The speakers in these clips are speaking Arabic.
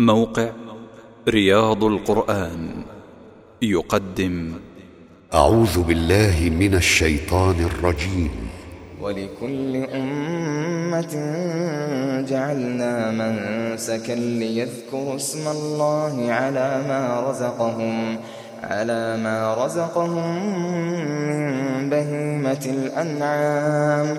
موقع رياض القرآن يقدم. أعوذ بالله من الشيطان الرجيم. ولكل أمة جعلنا منسكا ليذكروا اسم الله على ما رزقهم على ما رزقهم من بهيمة الأنعام.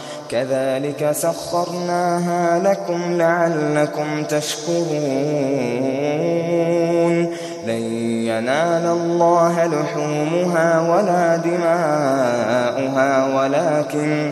كذلك سخرناها لكم لعلكم تشكرون. لن ينال الله لحومها ولا دماؤها ولكن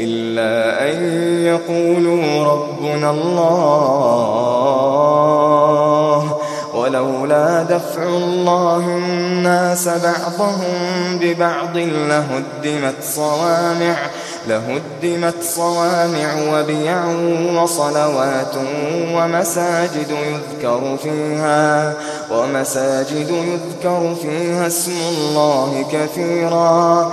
إلا أن يقولوا ربنا الله ولولا دفع الله الناس بعضهم ببعض لهدمت صوامع لهدمت صوامع وبيع وصلوات ومساجد يذكر فيها ومساجد يذكر فيها اسم الله كثيرا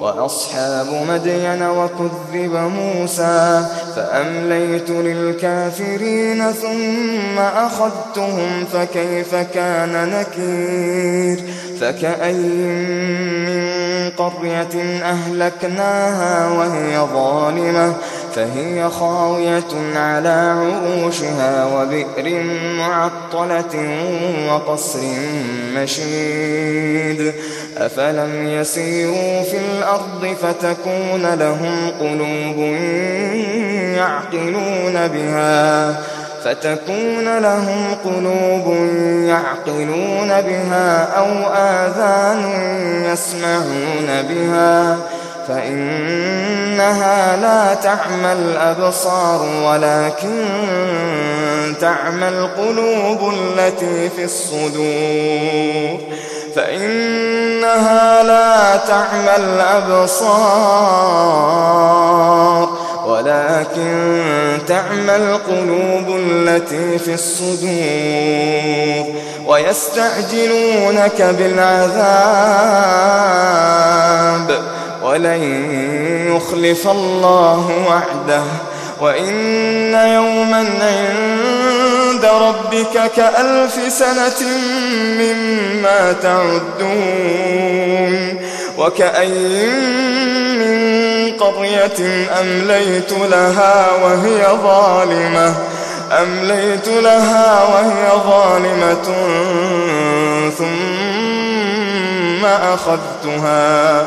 وأصحاب مدين وكذب موسى فأمليت للكافرين ثم أخذتهم فكيف كان نكير فكأي من قرية أهلكناها وهي ظالمة فهي خاوية على عروشها وبئر معطلة وقصر مشيد. أفلم يسيروا في الأرض فتكون لهم قلوب يعقلون بها. فتكون لهم قلوب يعقلون بها أو آذان يسمعون بها. فإنها لا تعمى الأبصار ولكن تعمى القلوب التي في الصدور. فإنها لا تعمى الأبصار ولكن تعمى القلوب التي في الصدور. ويستعجلونك بالعذاب ولن يخلف الله وعده وإن يوما عند ربك كألف سنة مما تعدون وكأي من قرية أمليت لها وهي ظالمة أمليت لها وهي ظالمة ثم أخذتها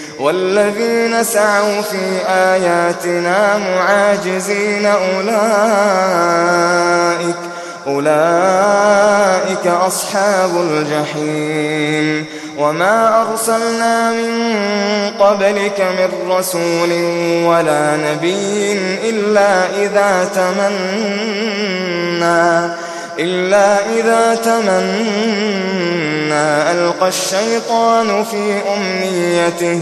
والذين سعوا في آياتنا معاجزين أولئك أولئك أصحاب الجحيم. وما أرسلنا من قبلك من رسول ولا نبي إلا إذا تمنى إلا إذا تمنى ألقى الشيطان في أمنيته.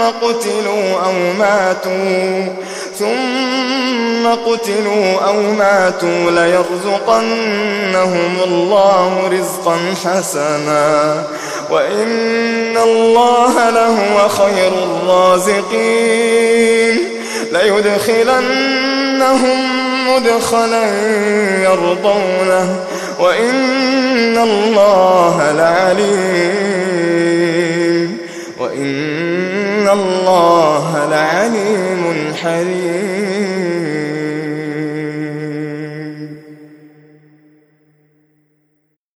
قتلوا أو ماتوا ثم قتلوا أو ماتوا ليرزقنهم الله رزقا حسنا. وإن الله لهو خير الرازقين. ليدخلنهم مدخلا يرضونه وإن الله لعليم لعليم حليم.